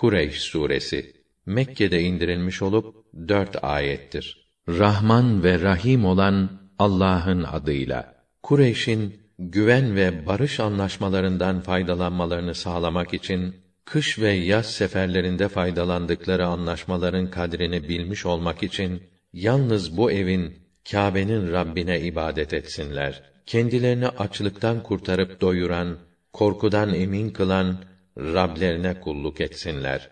Kureyş suresi Mekke'de indirilmiş olup dört ayettir. Rahman ve Rahim olan Allah'ın adıyla. Kureyş'in güven ve barış anlaşmalarından faydalanmalarını sağlamak için kış ve yaz seferlerinde faydalandıkları anlaşmaların kadrini bilmiş olmak için yalnız bu evin Kâbe'nin Rabbine ibadet etsinler. Kendilerini açlıktan kurtarıp doyuran, korkudan emin kılan Rablerine kulluk etsinler.